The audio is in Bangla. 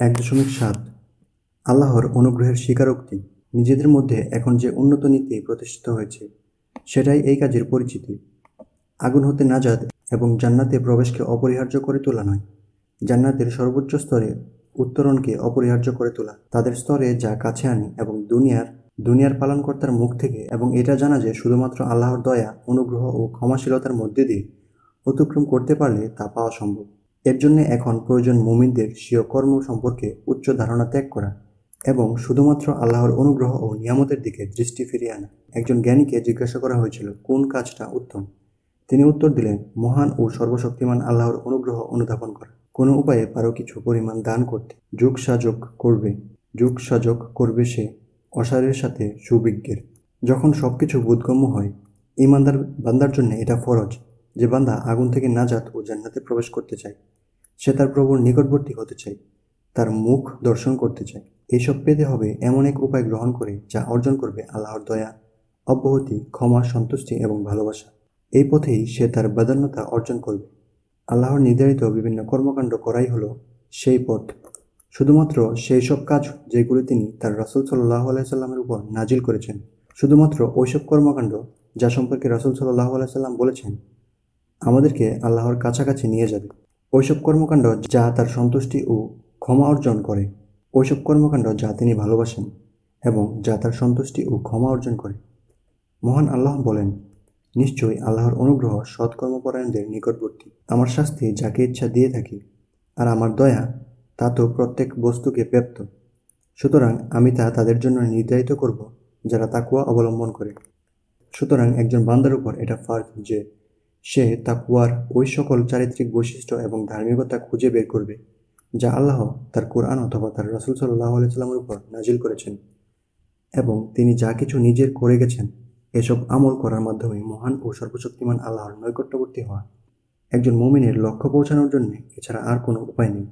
এক দশমিক সাত। আল্লাহর অনুগ্রহের স্বীকারোক্তি নিজেদের মধ্যে এখন যে উন্নত নীতি প্রতিষ্ঠিত হয়েছে, সেটাই এই কাজের পরিচিতি। আগুন হতে নাজাদ এবং জান্নাতে প্রবেশকে অপরিহার্য করে তোলা নয়। জান্নাতের সর্বোচ্চ স্তরে উত্তরণকে অপরিহার্য করে তোলা। তাদের স্তরে যা কাছে আনে এবং দুনিয়ার দুনিয়ার পালনকর্তার মুখ থেকে এবং এটা জানা যে শুধুমাত্র আল্লাহর দয়া, অনুগ্রহ ও ক্ষমাশীলতার মধ্যে দিয়ে অতিক্রম করতে পারলে তা পাওয়া সম্ভব। এর জন্য এখন প্রয়োজন মুমিনদের স্বীয় কর্ম সম্পর্কে উচ্চ ধারণা ত্যাগ করা এবং শুধুমাত্র আল্লাহর অনুগ্রহ ও নিয়ামতের দিকে দৃষ্টি ফিরিয়ে আনা। একজন জ্ঞানীকে জিজ্ঞাসা করা হয়েছিল, কোন কাজটা উত্তম? তিনি উত্তর দিলেন, মহান ও সর্বশক্তিমান আল্লাহর অনুগ্রহ অনুধাবন করা। কোনো উপায়ে পারো কিছু পরিমাণ দান করতে। যুগ সাজক করবে, যুগ সাজক করবে সে অসারের সাথে সুবিজ্ঞের। যখন সব কিছু বোধগম্য হয়, ইমানদার বান্দার জন্য এটা ফরজ। যে বান্দা আগুন থেকে নাজাত ও জান্নাতে প্রবেশ করতে চায়, সে তার প্রভুর নিকটবর্তী হতে চায়, তার মুখ দর্শন করতে চায়। এইসব পেতে হবে এমন এক উপায় গ্রহণ করে যা অর্জন করবে আল্লাহর দয়া, অব্যাহতি, ক্ষমা, সন্তুষ্টি এবং ভালোবাসা। এই পথেই সে তার বাদান্যতা অর্জন করবে। আল্লাহর নির্ধারিত বিভিন্ন কর্মকাণ্ড করাই হলো সেই পথ। শুধুমাত্র সেই সব কাজ যেগুলি তিনি তার রাসুল সাল্লাহ আলাইসাল্লামের উপর নাজিল করেছেন। শুধুমাত্র ওইসব কর্মকাণ্ড যা সম্পর্কে রাসুল সাল্লাহ আলাইসাল্লাম বলেছেন আমাদেরকে আল্লাহর কাছাকাছি নিয়ে যাবে। ওইসব কর্মকাণ্ড যা তার সন্তুষ্টি ও ক্ষমা অর্জন করে। ওইসব কর্মকাণ্ড যা তিনি ভালোবাসেন এবং যা তার সন্তুষ্টি ও ক্ষমা অর্জন করে। মহান আল্লাহ বলেন, নিশ্চয়ই আল্লাহর অনুগ্রহ সৎকর্মপরায়ণদের নিকটবর্তী। আমার শাস্তি যাকে ইচ্ছা দিয়ে থাকি আর আমার দয়া, তা তো প্রত্যেক বস্তুকে ব্যাপ্ত। সুতরাং আমি তা তাদের জন্য নির্ধারিত করব যারা তাকুয়া অবলম্বন করে। সুতরাং একজন বান্দার উপর এটা ফার্জ যে সে তা কুয়ার ওই সকল চারিত্রিক বৈশিষ্ট্য এবং ধার্মিকতা খুঁজে বের করবে, যা আল্লাহ তার কোরআন অথবা তার রসুল সাল্লাহ আলাইসাল্লামের উপর নাজিল করেছেন। এবং তিনি যা কিছু নিজের করে গেছেন, এসব আমল করার মাধ্যমে মহান ও সর্বশক্তিমান আল্লাহর নৈকট্যবর্তী হওয়া। একজন মমিনের লক্ষ্য পৌঁছানোর জন্য এছাড়া আর কোনো উপায় নেই।